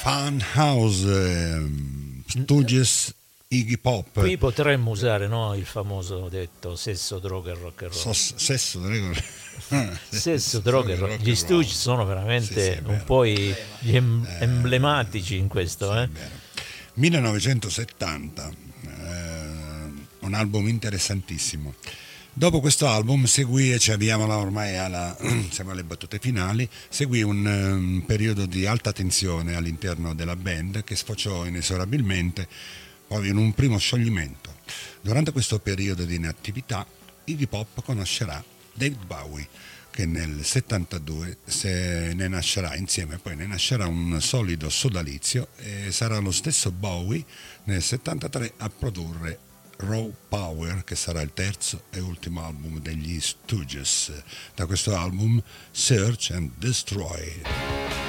Funhouse, Studios Iggy Pop. Qui potremmo usare no, il famoso detto sesso, droga e rock and roll. So- sesso, prego. Sesso, droga e rock. Gli Stooges sono veramente un po' gli em- emblematici in questo. eh. 1970, eh, un album interessantissimo. Dopo questo album seguì, e ci avviamo là ormai alla, siamo alle battute finali, seguì un, eh, un periodo di alta tensione all'interno della band che sfociò inesorabilmente poi in un primo scioglimento. Durante questo periodo di inattività, Iggy Pop conoscerà David Bowie, che nel 72 se ne nascerà insieme, poi ne nascerà un solido sodalizio e sarà lo stesso Bowie nel 73 a produrre Raw Power, che sarà il terzo e ultimo album degli Stooges. Da questo album Search and Destroy.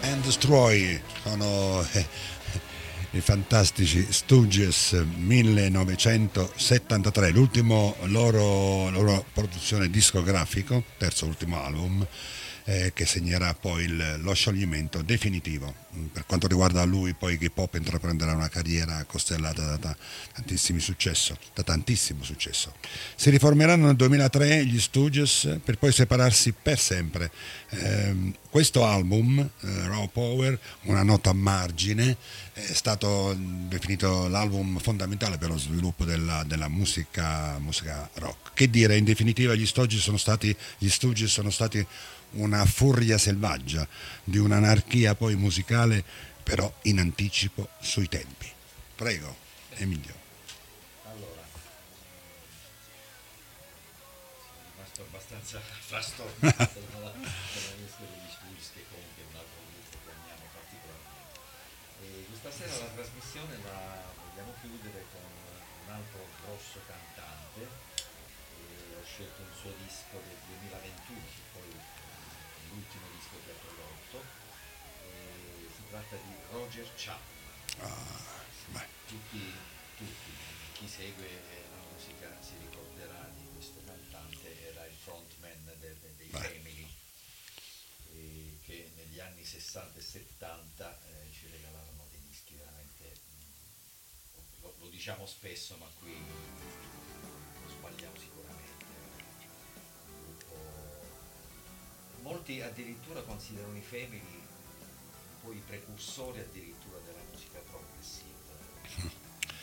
Destroy. Sono eh, i fantastici Stooges 1973, l'ultimo loro, loro produzione discografico, terzo ultimo album, eh, che segnerà poi il- lo scioglimento definitivo. Mm, Per quanto riguarda lui, poi Iggy Pop intraprenderà una carriera costellata da, successo, da tantissimo successo. Si riformeranno nel 2003 gli Stooges per poi separarsi per sempre. Ehm, questo album, eh, Raw Power, una nota a margine, è stato mm, definito l'album fondamentale per lo sviluppo della, della musica, musica rock. Che dire, in definitiva gli Stooges sono stati, gli Stooges sono stati una furia selvaggia di un'anarchia poi musicale però in anticipo sui tempi. Prego, Emilio. rimasto abbastanza frastornato diciamo spesso, ma qui non sbagliamo sicuramente, gruppo molti addirittura considerano i Family poi i precursori addirittura della musica progressiva.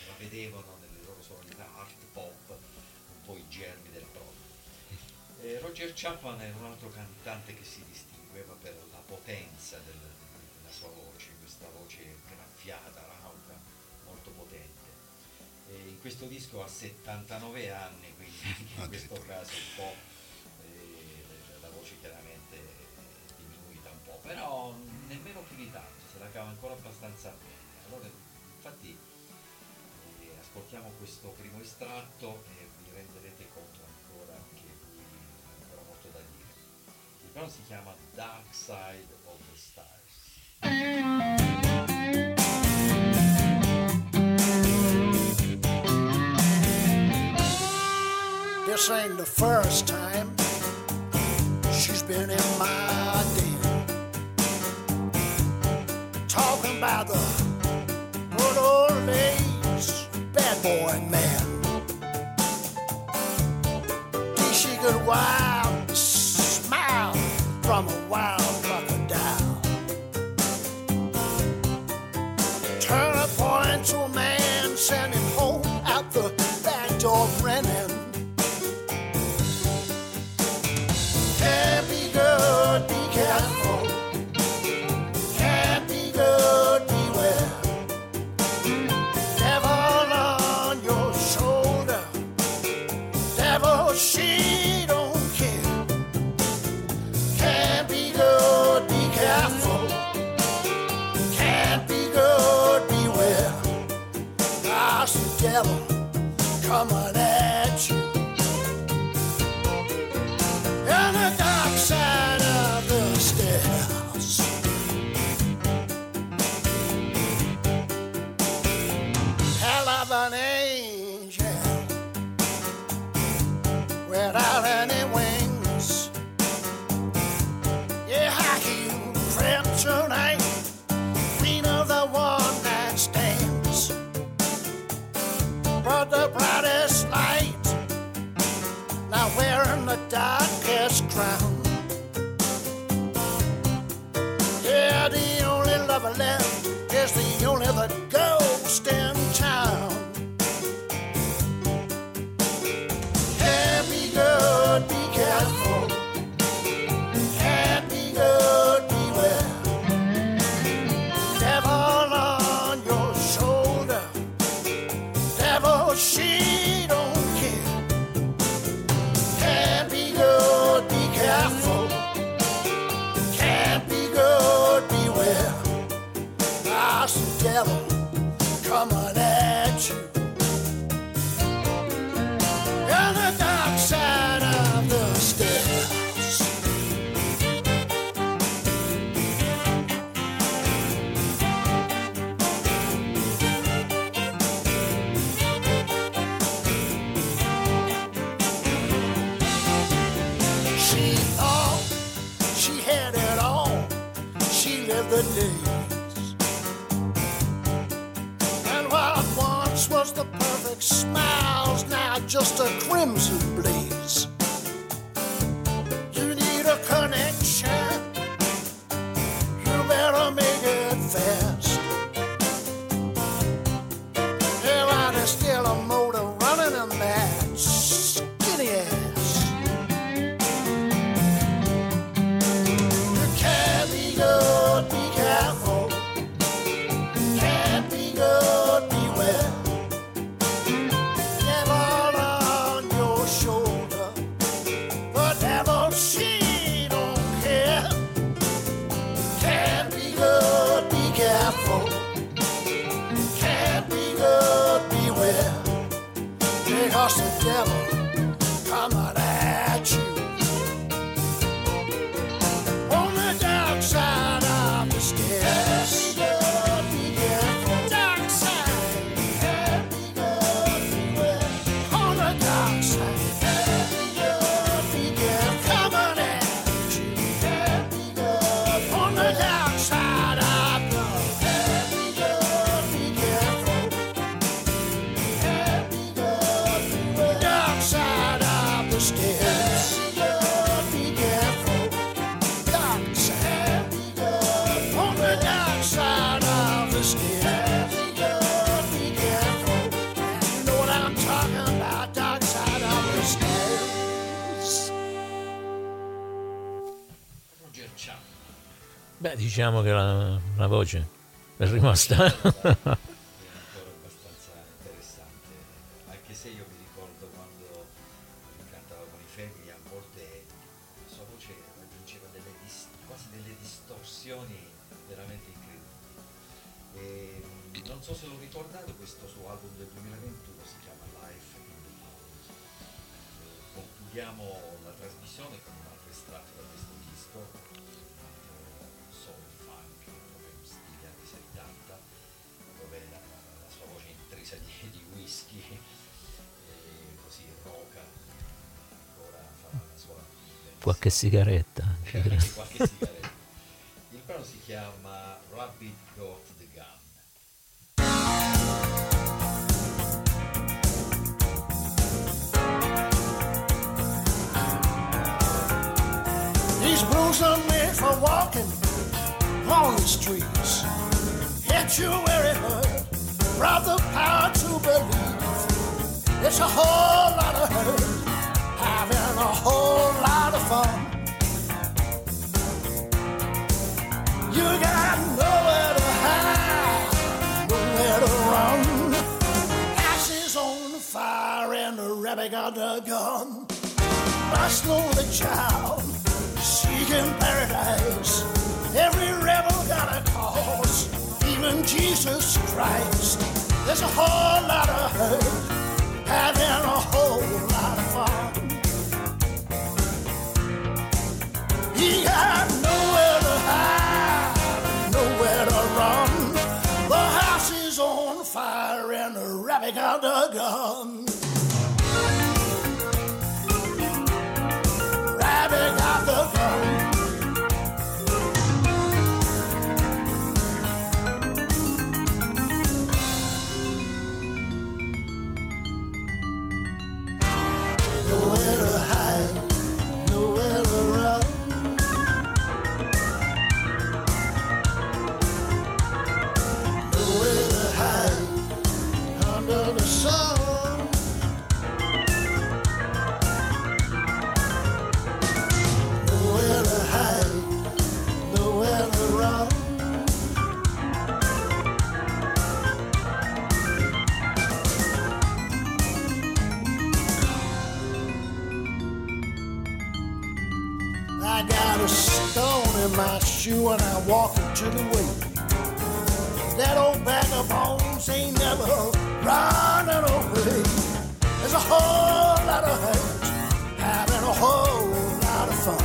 La vedevano nelle loro sonorità art pop, un po' i germi del prog. Eh, Roger Chapman era un altro cantante che si distingueva per la potenza del- della sua voce, questa voce graffiata. E in questo disco ha 79 anni, quindi in questo caso un po' eh, la voce chiaramente è diminuita un po', però nemmeno più di tanto, se la cava ancora abbastanza bene. Allora, infatti eh, ascoltiamo questo primo estratto e vi renderete conto ancora che lui ha ancora molto da dire. Il brano si chiama Dark Side of the Stars. This ain't the first time she's been in my den. Talking about the good old days, bad boy man. She could wild diciamo che la, la voce è rimasta. Qualche sigaretta. qualche sigaretta. Rabbit got the gun. Lost lonely child, seeking paradise. Every rebel got a cause, even Jesus Christ. There's a whole lot of hurt, having a whole lot of fun. He got nowhere to hide, nowhere to run. The house is on fire and the rabbit got the gun. My shoe and I walk into the way. That old bag of bones ain't never running away. There's a whole lot of hurt, having a whole lot of fun.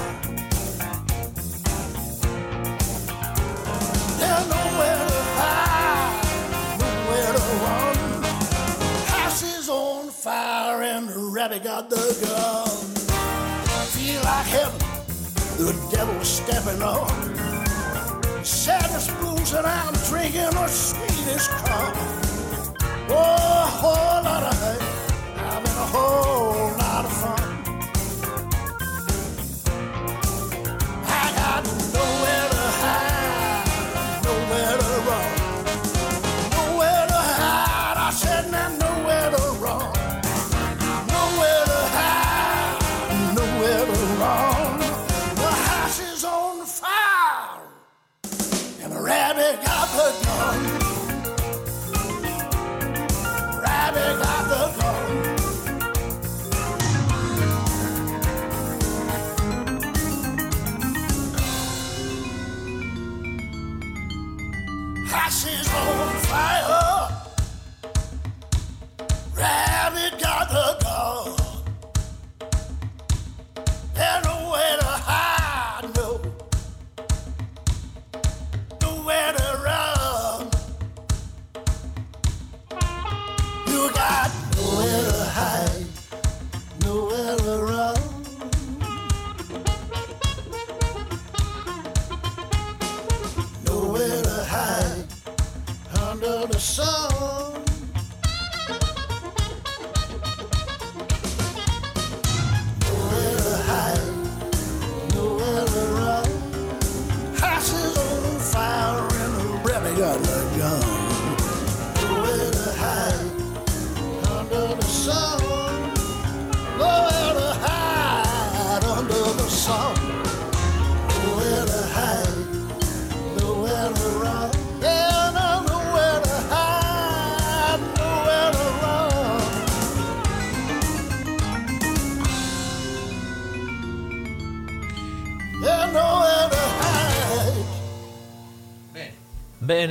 There's nowhere to hide, nowhere to run. House is on fire and the rabbit got the gun. Feel like heaven, the devil's stepping on. Saddest blues and I'm drinking the sweetest cup. Oh, a whole lot of hate, having a whole lot of fun.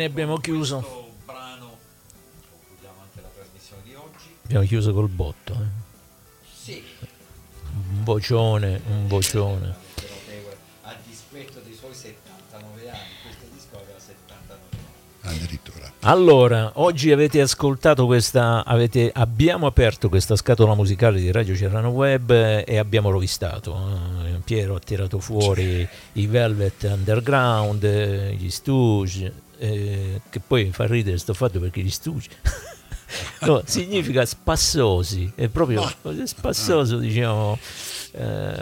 Bene, abbiamo chiuso. Questo brano concludiamo anche la trasmissione di oggi. Abbiamo chiuso col botto. eh. Sì, Un vocione, un vocione. A dispetto dei suoi 79 anni, questo disco aveva 79 anni. Addirittura. Allora, oggi avete ascoltato questa, avete- abbiamo aperto questa scatola musicale di Radio Cerrano Web eh, e abbiamo rovistato. eh. Piero ha tirato fuori i Velvet Underground, eh, gli Stooge, eh, che poi fa ridere sto fatto perché gli Stooge no, significa spassosi, è proprio spassoso, diciamo. eh,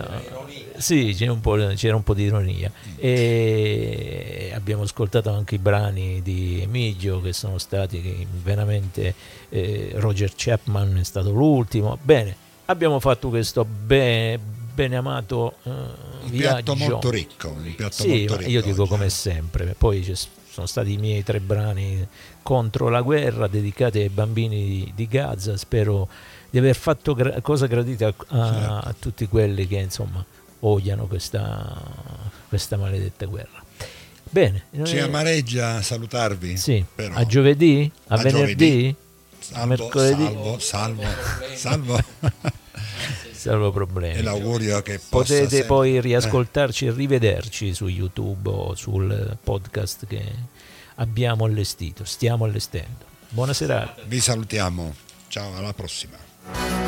sì, c'era un, po', c'era un po' di ironia. E abbiamo ascoltato anche i brani di Emilio che sono stati veramente. eh, Roger Chapman è stato l'ultimo. Bene, abbiamo fatto questo be- bene amato eh, Un viaggio. piatto molto ricco. Un piatto Sì, molto ricco io dico oggi, come sempre, poi ci sono stati i miei tre brani contro la guerra dedicati ai bambini di, di Gaza, spero di aver fatto gra- cosa gradita a, a- Certo. a tutti quelli che insomma odiano questa, questa maledetta guerra. Bene, Ci eh, amareggia salutarvi. sì, però. a giovedì, a, A venerdì, giovedì. Salvo, mercoledì, salvo, salvo, salvo. salvo problemi. e l'augurio che Potete sempre- poi eh, riascoltarci e rivederci su YouTube o sul podcast che abbiamo allestito, stiamo allestendo. Buona serata. vi salutiamo. Ciao, alla prossima.